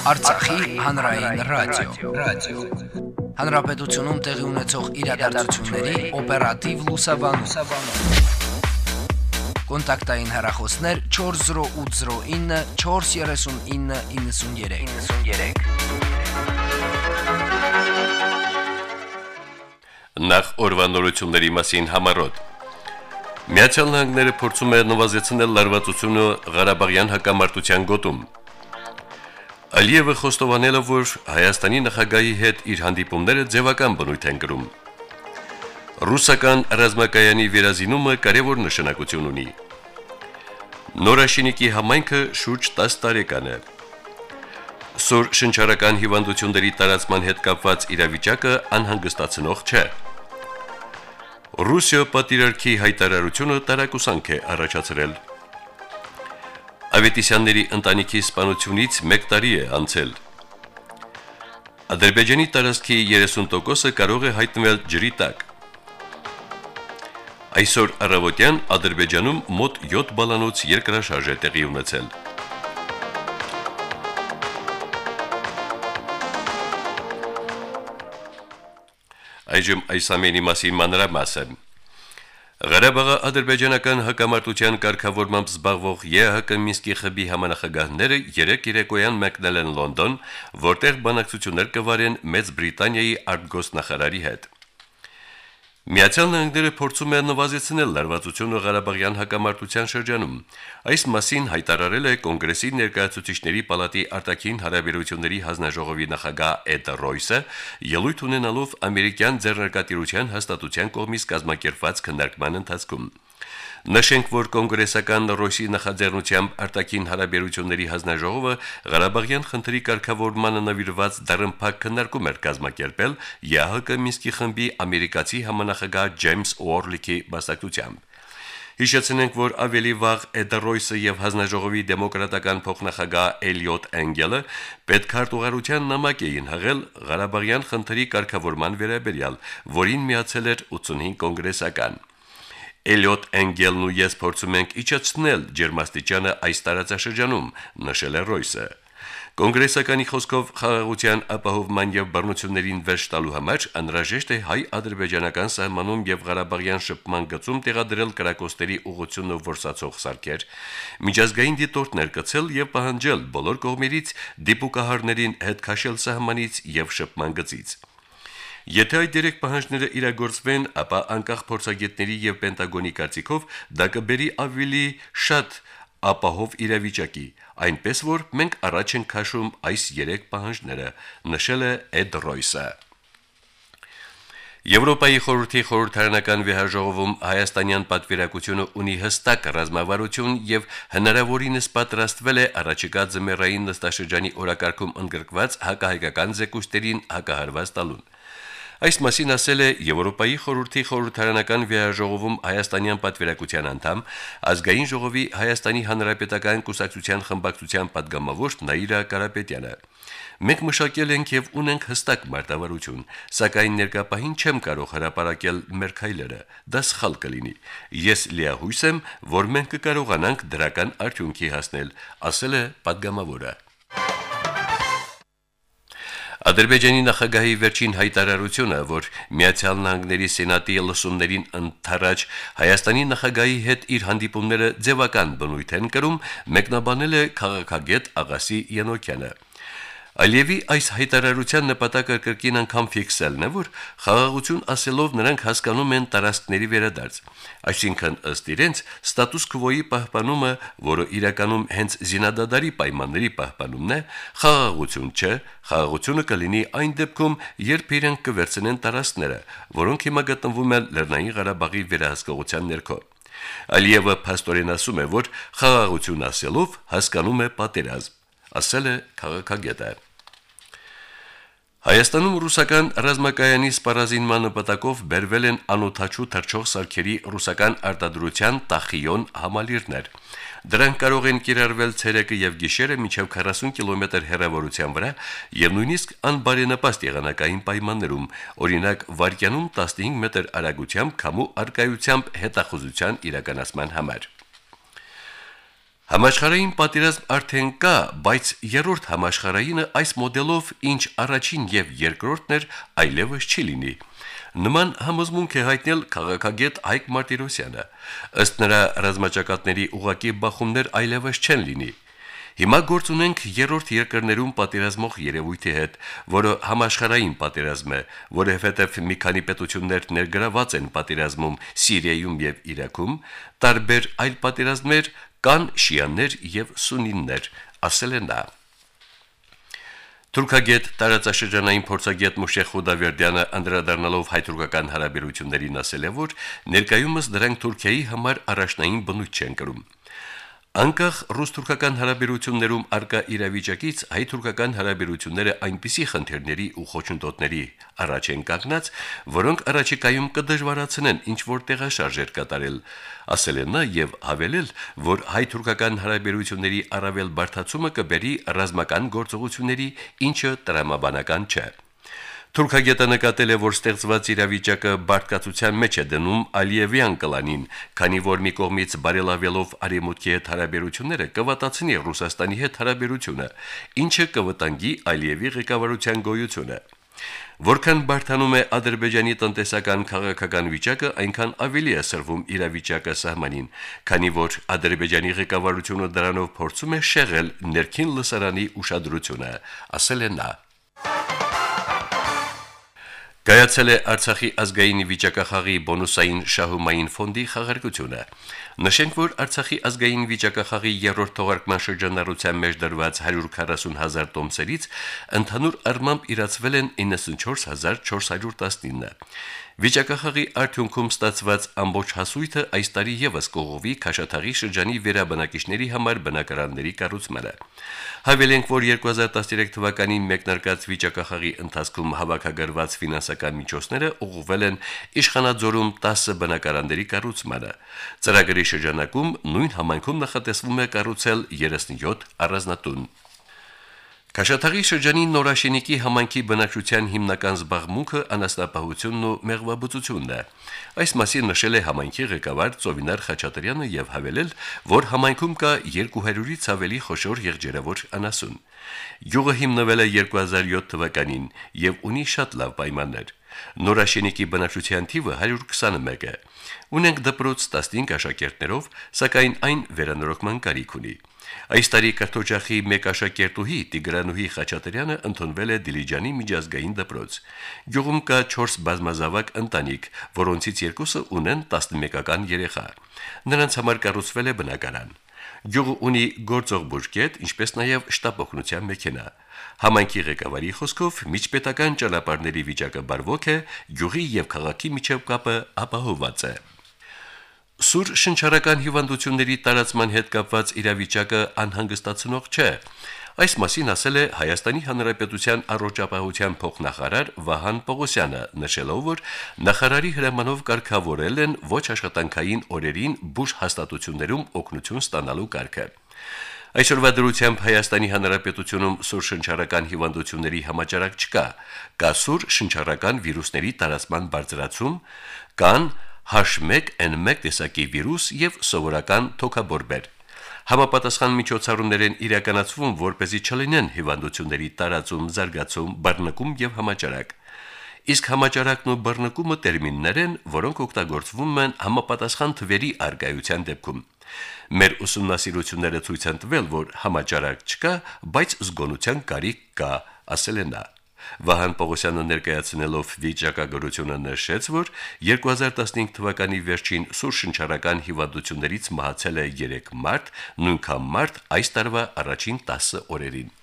Արցախի հանրային ռադիո, ռադիո։ Հանրապետությունում տեղի ունեցող իրադարձությունների օպերատիվ լուսաբանում։ Կոնտակտային հեռախոսներ 40809 43993։ 93 Նախ օրվանորությունների մասին համարոտ Միացյալ Նահանգները փորձում է նվազեցնել լարվածությունը Ղարաբաղյան հակամարտության գոտում։ Ալիևը խոստովանել է, որ Հայաստանի նախագահի հետ իր հանդիպումները ձևական բնույթ են կրում։ Ռուսական ռազմակայանի վերազինումը կարևոր նշանակություն ունի։ Նորաշինիկի համայնքը շուրջ 10 տարեկան է։ Սոր շնչարական հիվանդությունների տարածման հետ կապված իրավիճակը անհանգստացնող չէ։ Ռուսիա պատիրարքի հայտարարությունը տարակուսանք է առաջացրել։ Ավետիսյանների ընտանիքի սպանությունից 1 տարի է անցել։ Ադրբեջանի տարածքի 30%-ը կարող է հայտնվել ջրի տակ։ Այսօր առավոտյան Ադրբեջանում մոտ 7 բալանոց երկրաշարժ է տեղի ունեցել։ Այժմ այս ամենի մասին մանրամասը։ Ղարաբաղի ադրբեջանական հակամարտության կարգավորմամբ զբաղվող ԵՀԿ Մինսկի խմբի համանախագահները երեք երեկոյան մեկնել են Լոնդոն, որտեղ բանակցություններ կվարեն Մեծ Բրիտանիայի արտգոսնախարարի հետ։ Միացյալ Նահանգները փորձում է նվազեցնել լարվածությունը Ղարաբաղյան հակամարտության շրջանում։ Այս մասին հայտարարել է կոնգրեսի ներկայացուցիչների պալատի արտաքին հարաբերությունների հանձնաժողովի նախագահ Էդ Ռոյսը, ելույթ ունենալով ամերիկյան ձեռնարկատիրության հաստատության կողմից կազմակերպված քննարկման ընթացքում։ Նշենք, որ կոնգրեսական Ռոսի նախաձեռնությամբ արտաքին հարաբերությունների հանձնաժողովը Ղարաբաղյան խնդրի կարգավորմանը նվիրված դարմփակ քննարկում էր կազմակերպել ԵԱՀԿ Մինսկի խմբի ամերիկացի համանախագահ Ջեյմս Ուորլիքի մասնակցությամբ։ Հիշեցնենք, որ ավելի վաղ Էդերոյսը եւ հանձնաժողովի դեմոկրատական փոխնախագահ Էլիոտ Էնգելը պետքարտուղարության նամակ էին հղել Ղարաբաղյան խնդրի կարգավորման վերաբերյալ, որին միացել էր 85 կոնգրեսական։ Էլիոտ Էնգելն ու ես փորձում ենք իջեցնել ջերմաստիճանը այս տարածաշրջանում, նշել է Ռոյսը։ Կոնգրեսականի խոսքով խաղաղության ապահովման եւ բռնություններին վերջ տալու համար անհրաժեշտ է հայ-ադրբեջանական սահմանում եւ Ղարաբաղյան շփման գծում տեղադրել կրակոստերի ուղղությունը որսացող սարքեր, միջազգային դիտորդներ կցել եւ պահանջել բոլոր կողմերից դիպուկահարներին հետ քաշել սահմանից եւ շփման գծից։ Եթե այդ երեք պահանջները իրագործվեն, ապա անկախ փորձագետների եւ Պենտագոնի կարծիքով դա կբերի ավելի շատ ապահով իրավիճակի, այնպես որ մենք առաջ ենք քաշում այս երեք պահանջները, նշել է Էդ Ռոյսը։ Եվրոպայի խորհրդի խորհրդարանական վեհաժողովում հայաստանյան պատվիրակությունը ունի հստակ ռազմավարություն եւ հնարավորինս պատրաստվել է առաջիկա ձմեռային նստաշրջանի օրակարգում ընդգրկված հակահայկական զեկույցերին հակահարված տալուն։ Այս մասին ասել է Եվրոպայի խորհրդի խորհրդարանական վիայժողովում հայաստանյան պատվիրակության անդամ ազգային ժողովի Հայաստանի Հանրապետական կուսակցության խմբակցության падգամավոր Նաիրա Կարապետյանը։ Մենք մշակել ենք եւ ունենք հստակ մարտավարություն, սակայն ներկապահին չեմ կարող հրաπαրակել մեր քայլերը, դա սխալ կլինի։ Ես լիահույս եմ, որ մենք կկարողանանք դրական արդյունքի հասնել, ասել է падգամավորը։ Ադրբեջանի նախագահի վերջին հայտարարությունը, որ Միացյալ Նահանգների Սենատի լսումներին ընթരാճ Հայաստանի նախագահի հետ իր հանդիպումները ձևական բնույթ են կրում, մեկնաբանել է քաղաքագետ Աղասի Յանոկյանը։ Ալիևի այս հայտարարության նպատակը կրկին անգամ ֆիքսելն է, որ խաղաղություն ասելով նրանք հասկանում են տարածքների վերադարձ։ Այսինքն ըստ իրենց ստատուս քվոյի պահպանումը, որը իրականում հենց զինադադարի պայմանների պահպանումն է, խաղաղություն չէ, խաղաղությունը կլինի այն դեպքում, երբ իրենք կվերցնեն տարածքները, որոնք հիմա գտնվում են Լեռնային Ղարաբաղի վերահսկողության ներքո։ Ալիևը փաստորեն ասում է, որ խաղաղություն ասելով հասկանում է պատերազմ, ասել է քաղաքագետը։ Հայաստանում ռուսական ռազմակայանի սպառազինման նպատակով բերվել են անօթաչու թռչող սարքերի ռուսական արտադրության տախիոն համալիրներ։ Դրանք կարող են կիրառվել ցերեկը եւ գիշերը մինչեւ 40 կիլոմետր հեռավորության վրա եւ նույնիսկ անբարենպաստ եղանակային պայմաններում, օրինակ վարկյանում 15 մետր արագությամբ քամու արկայությամբ հետախուզության իրականացման համար։ Համաշխարհային պատերազմ արդեն կա, բայց երրորդ համաշխարհայինը այս մոդելով ինչ առաջին եւ երկրորդն էր, այլևս չի լինի։ Նման համոզմունք է հայտնել քաղաքագետ Հայկ Մարտիրոսյանը։ Ըստ նրա ռազմաճակատների ուղակի բախումներ այլևս չեն լինի։ Հիմա գործ ունենք երրորդ երկրներում պատերազմող երևույթի հետ, որը համաշխարհային պատերազմ է, որովհետև մի քանի պետություններ ներգրաված են պատերազմում Սիրիայում եւ Իրաքում, տարբեր այլ պատերազմներ կան շիաներ եւ սուննիներ, ասել է նա. Թուրքագետ տարածաշրջանային փորձագետ Մուշե Խուդավերդյանը անդրադառնալով հայ-թուրքական հարաբերություններին ասել է, որ ներկայումս դրանք Թուրքիայի համար առաջնային բնույթ չեն կրում։ Անկախ ռուս-թուրքական հարաբերություններում արկա իրավիճակից հայ-թուրքական հարաբերությունները այնպիսի խնդիրների ու խոչընդոտների առաջ են կանգնած, որոնք առաջիկայում կդժվարացնեն ինչ որ տեղաշարժեր կատարել, ասել է նա եւ հավելել, որ հայ-թուրքական հարաբերությունների առավել բարդացումը կբերի ռազմական գործողությունների, ինչը տրամաբանական չէ։ Թուրքագետը նկատել է, որ ստեղծված իրավիճակը բարկացության մեջ է դնում Ալիևյան կլանին, քանի որ մի կողմից բարելավելով արեմուտքի հետ հարաբերությունները կվատացնի Ռուսաստանի հետ հարաբերությունը, ինչը կվտանգի Ալիևի ղեկավարության գոյությունը։ Որքան բարթանում է Ադրբեջանի տնտեսական քաղաքական վիճակը, այնքան ավելի է սրվում իրավիճակը սահմանին, քանի որ Ադրբեջանի ղեկավարությունը դրանով փորձում է շեղել ներքին լսարանի ուշադրությունը, ասել է նա. Կայացել է Արցախի ազգային վիճակախաղի բոնուսային շահումային ֆոնդի խաղարկությունը։ Նշենք, որ Արցախի ազգային վիճակախաղի երրորդ թողարկման շրջանառության մեջ դրված 140 հազար տոմսերից ընդհանուր առմամբ իրացվել են 94419։ Վիճակախաղի արդյունքում ստացված ամբողջ հասույթը այս տարի եւս կողովի Քաշաթաղի շրջանի վերաբնակիչների համար բնակարանների կառուցմանը։ Հավելենք, որ 2013 թվականին մեկնարկած վիճակախաղի ընթացքում հավաքագրված ֆինանսական միջոցները ուղղվել են Իշխանաձորում 10 բնակարանների կառուցմանը։ Ծրագրի շրջանակում նույն համայնքում նախատեսվում է կառուցել 37 առանձնատուն։ Քաշաթաղի շրջանի Նորաշենիկի համանքի բնակչության հիմնական զբաղմունքը անաստապահությունն ու մեղվաբուծությունն է։ Այս մասին նշել է համայնքի ղեկավար Ծովինար Խաչատրյանը եւ հավելել, որ համայնքում կա 200-ից ավելի խոշոր եղջերավոր անասուն։ Յուղը հիմնվել է 2007 թվականին եւ ունի շատ լավ պայմաններ։ Նորաշենիկի բնակչության թիվը 121 է։ Ունենք դպրոց 15 աշակերտներով, սակայն այն վերանորոգման կարիք ունի։ Այս տարի կրթօջախի մեկ աշակերտուհի Տիգրանուհի Խաչատրյանը ընդունվել է Դիլիջանի միջազգային դպրոց։ Գյուղում կա 4 բազմազավակ ընտանիք, որոնցից երկուսը ունեն 11-ական երեխա։ Նրանց համար կառուցվել է բնակարան։ Գյուղը ունի գործող բուժկետ, ինչպես նաև շտապօգնության մեքենա։ Համայնքի ղեկավարի խոսքով միջպետական ճանապարհների վիճակը բարվոք է, գյուղի եւ քաղաքի միջև կապը ապահովված է։ Սուր շնչառական հիվանդությունների տարածման հետ կապված իրավիճակը անհանգստացնող չէ։ Այս մասին ասել է Հայաստանի Հանրապետության առողջապահության փոխնախարար Վահան Պողոսյանը, նշելով, որ նախարարի հրամանով կարգավորել են ոչ աշխատանքային օրերին բուժ հաստատություններում օգնություն ստանալու կարգը։ Այսօրվա դրությամբ Հայաստանի Հանրապետությունում սուր շնչառական հիվանդությունների համաճարակ չկա։ Կա սուր շնչառական վիրուսների տարածման բարձրացում, կան H1N1 տեսակի վիրուս եւ սովորական թոքաբորբեր։ Համապատասխան միջոցառումներ են իրականացվում, որ เป զի չլինեն հիվանդությունների տարածում, զարգացում, բռնկում եւ համաճարակ։ Իսկ համաճարակն ու բռնկումը տերմիններ են, որոնք օգտագործվում են համապատասխան թվերի արգայության դեպքում։ Մեր ուսումնասիրությունները ցույց են տվել, որ համաճարակ չկա, բայց զգոնության կարիք կա, ասել է նա. Վահան Պողոսյանը ներկայացնելով վիճակագրությունը նշեց, որ 2015 թվականի վերջին սուր շնչառական հիվանդություններից մահացել է 3 մարդ, նույնքան մարդ այս տարվա առաջին 10 օրերին։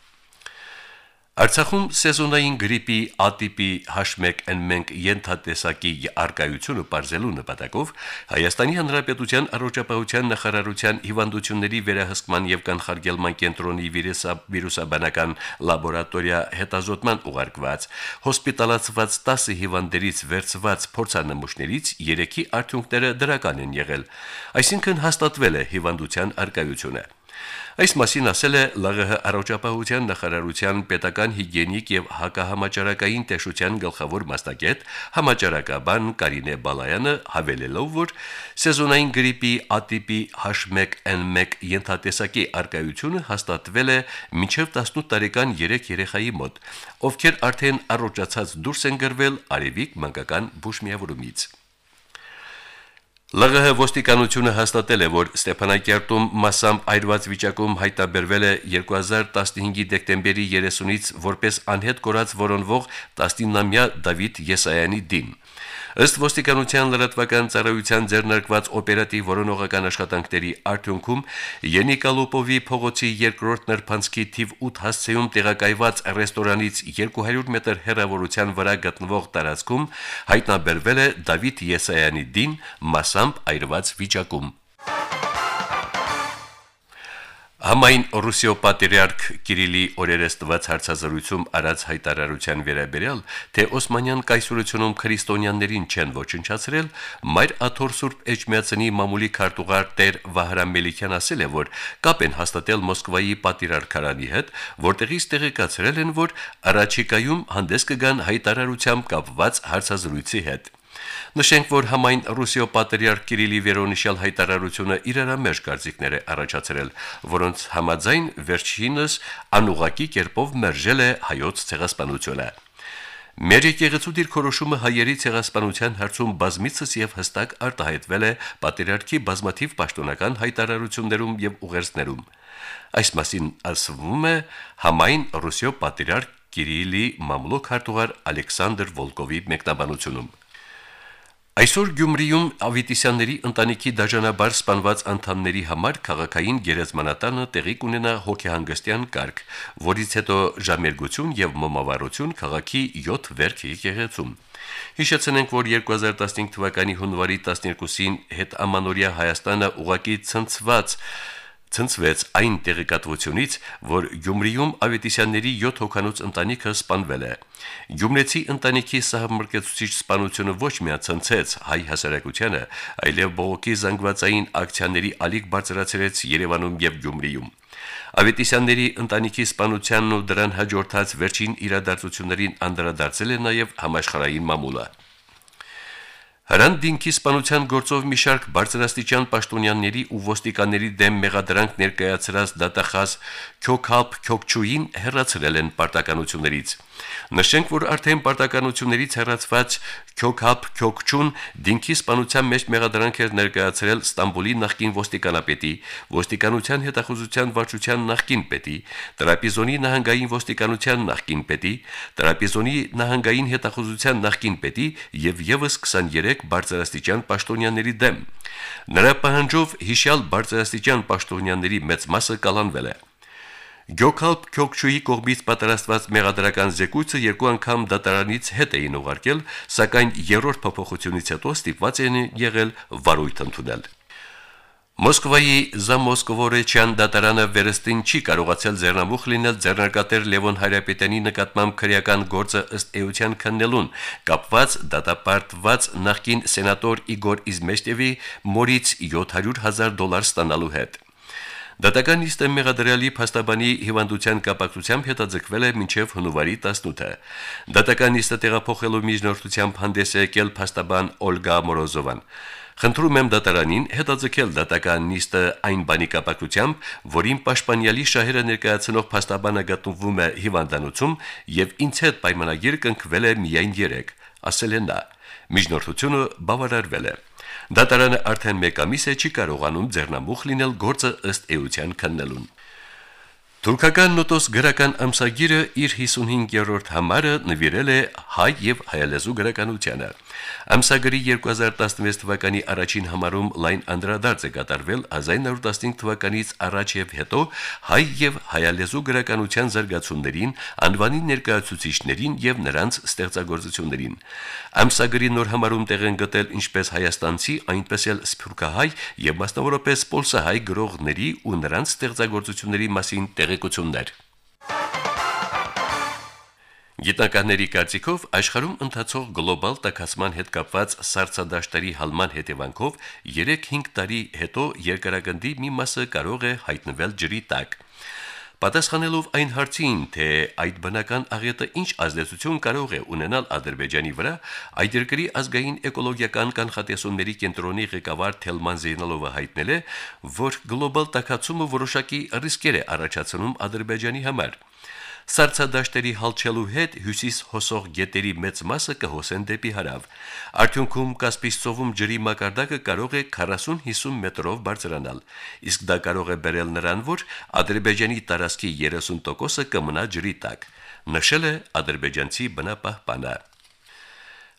Արցախում սեզոնային գրիպի ատիպի H1N1 ենթատեսակի արկայությունը բարձելու նպատակով Հայաստանի Հանրապետության առողջապահության նախարարության հիվանդությունների վերահսկման եւ կանխարգելման կենտրոնի վիրուսաբանական լաբորատորիա հետազոտման ուղարկված հոսպիտալացված 10 հիվանդերից վերցված փորձանմուշներից 3-ի արդյունքները դրական են եղել, այսինքն հաստատվել է հիվանդության արկայությունը։ Այս մասին ասել է ԼՂՀ առողջապահության նախարարության պետական հիգիենիկ եւ հակահամաճարակային տեսության գլխավոր մասնագետ համաճարակաբան Կարինե Բալայանը հավելելով, որ սեզոնային գրիպի ատիպի H1N1 ենթատեսակի արկայությունը հաստատվել է մինչև 18 տարեկան 3 երեխայի մոտ, ովքեր արդեն առողջացած դուրս են գրվել արևիկ մանկական բուժմիավորումից։ ԼՂՀ ոստիկանությունը հաստատել է, որ Ստեփանակերտում massամբ այրված վիճակում հայտաբերվել է 2015-ի դեկտեմբերի 30-ից որպես անհետ կորած որոնվող 19-ամյա Դավիթ Եսայանի դին։ Ըստ ոստիկանության լրատվական ծառայության ձեռնարկված օպերատիվ որոնողական աշխատանքների արդյունքում Ենիկալոպովի փողոցի երկրորդ նրբանցքի թիվ 8 հասցեում տեղակայված ռեստորանից 200 մետր հեռավորության վրա գտնվող տարածքում հայտնաբերվել է Դավիթ Եսայանի դին մասամբ այրված վիճակում։ Համայն Ռուսիո պատրիարք Կիրիլի օրերս տված հարցազրույցում արած հայտարարության վերաբերյալ, թե Օսմանյան կայսրությունում քրիստոնյաներին չեն ոչնչացրել, Մայր Աթոր Սուրբ Էջմիածնի մամուլի քարտուղար Տեր Վահրամ Մելիքյան ասել է, որ կապ են հաստատել Մոսկվայի պատրիարքարանի հետ, որտեղից տեղեկացրել են, որ առաջիկայում հանդես կգան հայտարարությամբ կապված հարցազրույցի հետ։ Նշենք, որ համայն Ռուսիո պատրիարք Կիրիլի վերոնիշյալ հայտարարությունը իրարամերժ կարծիքներ է առաջացրել, որոնց համաձայն վերջինս անուղակի կերպով մերժել է հայոց ցեղասպանությունը։ Մեր եկեղեցու դիրքորոշումը հայերի ցեղասպանության հարցում բազմիցս եւ հստակ արտահայտվել է պատրիարքի բազմաթիվ պաշտոնական հայտարարություններում եւ ուղերձներում։ Այս մասին ասվում է համայն Ռուսիո պատրիարք Կիրիլի մամլոք հարտուղար Ալեքսանդր Վոլկովի մեկնաբանությունում։ Այսօր Գյումրիում Ավետիսյանների ընտանիքի դաժանաբար սպանված անդամների համար քաղաքային գերեզմանատանը տեղի կունենա հոգեհանգստյան կարգ, որից հետո ժամերգություն եւ մոմավառություն քաղաքի 7 վերք եկեղեցում։ Հիշեցնենք, որ 2015 թվականի հունվարի 12-ին հետ ամանորյա Հայաստանը ուղակի ցնցված ցնցվեց այն տեղեկատվությունից, որ Գյումրիում Ավետիսյանների 7 հոգանոց ընտանիքը սպանվել է։ Գյումրեցի ընտանիքի սահմռկեցուցիչ սպանությունը ոչ միայն ցնցեց հայ հասարակությանը, այլև բողոքի զանգվածային ակցիաների ալիք բարձրացրեց Երևանում եւ Գյումրիում։ Ավետիսյանների ընտանիքի սպանությանն ու դրան հաջորդած վերջին իրադարձություններին անդրադարձել է նաև համաշխարհային մամուլը։ Հրանտինքի սպանության գործով մի շարք բարձրաստիճան պաշտոնյաների ու ոստիկանների դեմ մեղադրանք ներկայացրած դատախազ Քյոքապ Քյոքչուին հերացրել են պարտականություններից։ Նշենք, որ արդեն պարտականություններից հեռացված Քյոքապ Քյոքչուն դինքի սպանության մեջ մեղադրանք էր ներկայացրել Ստամբուլի նախկին ոստիկանապետի, ոստիկանության հետախուզության վարչության նախկին պետի, Տրապիզոնի նահանգային ոստիկանության նախկին պետի, Տրապիզոնի նահանգային հետախուզության նախկին պետի եւ եւս 23 բարձրաստիճան պաշտոնյաների դեմ։ Նրա պահանջով հիշյալ բարձրաստիճան պաշտոնյաների մեծ մասը կալանվել է։ Գյոքալփ Քյոքչուի կողմից պատրաստված մեղադրական զեկույցը երկու անգամ դատարանից հետ էին ուղարկել, սակայն երրորդ փոփոխությունից հետո ստիպված են եղել վարույթ ընդունել։ Մոսկվայի Զամոսկվորեչյան դատարանը վերստին չի կարողացել ձեռնամուխ լինել ձեռնարկատեր Լևոն Հարապետյանի նկատմամբ քրեական գործը ըստ էության քննելուն, կապված դատապարտված նախկին սենատոր Իգոր Իզմեշտևի մորից 700.000 դոլար ստանալու հետ։ Դատական նիստը մեղադրյալի փաստաբանի հիվանդության կապակցությամբ հետաձգվել է մինչև հունվարի 18-ը։ Դատական նիստը տեղափոխելու միջնորդությամբ հանդես է եկել փաստաբան Օլգա Մորոզովան։ Խնդրում եմ դատարանին հետաձգել դատական նիստը այն բանի կապակցությամբ, որին պաշտպանյալի շահերը ներկայացնող փաստաբանը գտնվում է հիվանդանոցում եւ ինձ հետ պայմանագիր կնքվել է միայն 3, ասել է նա։ Միջնորդությունը բավարարվել է։ Դատարանը արդեն 1 ամիս է չի կարողանում ձեռնամուխ լինել գործը ըստ էության քննելուն։ Թուրքական նոտոս գրական ամսագիրը իր 55-րդ համարը նվիրել է հայ եւ հայալեզու գրականությանը։ Ամսագրի 2016 թվականի առաջին համարում լայն անդրադարձ է կատարվել 1915 թվականից առաջ եւ հետո հայ եւ հայալեզու գրականության զարգացումներին, անվանի ներկայացուցիչներին եւ նրանց ստեղծագործություններին։ Ամսագրի նոր համարում տեղ են գտել ինչպես հայաստանցի, այնպես էլ սփյուռքահայ եւ մասնավորապես պոլսահայ գրողների ու նրանց ստեղծագործությունների մասին տեղեկություններ։ Գիտնականների կարծիքով աշխարհում ընթացող գլոբալ տաքացման հետ կապված սարսադաշտերի հալման հետևանքով 3-5 տարի հետո երկրագնդի մի մասը կարող է հայտնվել ջրի տակ։ Պատասխանելով այն հարցին, թե այդ բնական աղետը ինչ ազդեցություն կարող է ունենալ Ադրբեջանի վրա, այդ երկրի ազգային էկոլոգիական կանխատեսումների կենտրոնի ղեկավար Թելման Զեյնալովը հայտնել է, որ գլոբալ տաքացումը որոշակի ռիսկեր է առաջացնում Ադրբեջանի համար։ Սարցադաշտերի հալչելու հետ հյուսիս հոսող գետերի մեծ մասը կհոսեն դեպի հարավ։ Արդյունքում Կասպից ծովում ջրի մակարդակը կարող է 40-50 մետրով բարձրանալ։ Իսկ դա կարող է բերել նրան, որ Ադրբեջանի տարածքի 30%-ը կմնա ջրի տակ, նշել է ադրբեջանցի բնապահպանը։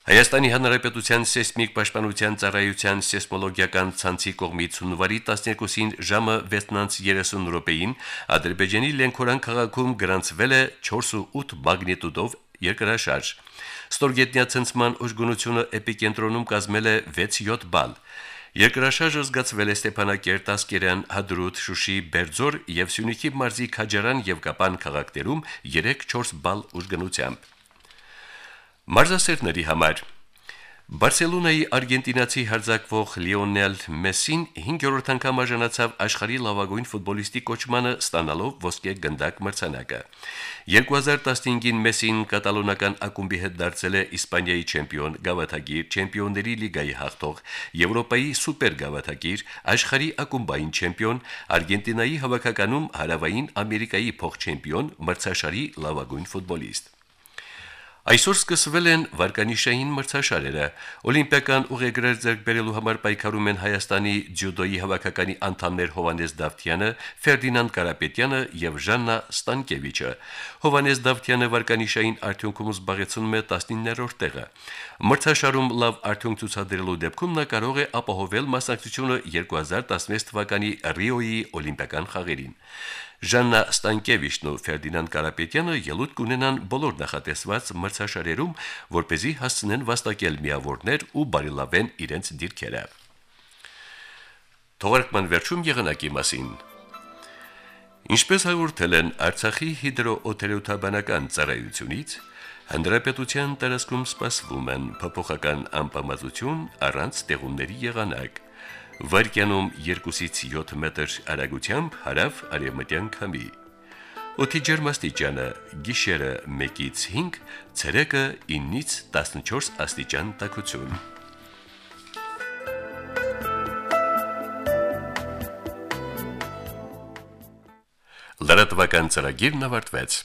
Հայաստանի Հանրապետության սեյսմիկ պաշտպանության ծառայության սեյսմոլոգիական ցանցի կողմից հունվարի 12-ին ժամը 6:30 րոպեին Ադրբեջանի Լենքորան քաղաքում գրանցվել է 4.8 մագնիտուդով երկրաշարժ։ Ստորգետնյա ցնցման ուժգնությունը էպիկենտրոնում կազմել է 6-7 բալ։ Երկրաշարժը զգացվել է Ստեփանակերտ, Ասկերան, Հադրուտ, Շուշի, Բերձոր եւ Սյունիքի մարզի Քաջարան եւ Կապան քաղաքներում 3-4 բալ ուժգնությամբ։ Մարզասերների համար Բարսելոնայի արգենտինացի հարձակվող Լիոնել Մեսին 5-րդ անգամ արժանացավ աշխարհի լավագույն ֆուտբոլիստի կոչմանը, ստանալով ոսկե գնդակ մրցանակը։ 2015-ին Մեսին կատալոնական ակումբի հետ դարձել է Իսպանիայի չեմպիոն, գավաթագիր, չեմպիոնների լիգայի հաղթող, Եվրոպայի սուպեր գավաթագիր, աշխարհի ակումբային չեմպիոն, Արգենտինայի հավաքականում հարավային Ամերիկայի փոխ-չեմպիոն, մրցաշարի լավագույն ֆուտբոլիստ։ Այսօր սկսվել են վարկանիշային մրցաշարերը։ Օլիմպիական ուղեգրեր ձեռք բերելու համար պայքարում են Հայաստանի ջյուդոյի հավաքականի անդամներ Հովանես Դավթյանը, Ֆերդինանդ Կարապետյանը եւ Ժաննա Ստանկևիչը։ Հովանես Դավթյանը վարկանիշային արդյունքում զբաղեցնում է 19-րդ տեղը։ Մրցաշարում լավ արդյունք ցուցադրելու դեպքում նա կարող է ապահովել մասնակցությունը 2016 թվականի Ռիոյի օլիմպիական խաղերին։ Ժաննա Ստանկևիչն ու Ֆերդինանդ Կարապետյանը ելույթ կունենան բոլոր նախատեսված մրցաշարերում, որ เป զի հասցնեն վաստակել միավորներ ու բարելավեն իրենց դիրքերը։ Թողարկման վերջում եղանակի մասին։ Ինչպես հաղորդել են Արցախի հիդրոօթերոթաբանական ծառայությունից, հնդրապետության տարածքում սպասվում են փոփոխական անպամատություն առանց տեղումների եղանակ վարկյանում 2-ից 7 մետր արագությամբ հարավ արևմտյան քամի։ Օդի ջերմաստիճանը՝ գիշերը 1-ից 5, ցերեկը 9-ից 14 աստիճան տաքություն։ Լրատվական ծրագիրն ավարտվեց։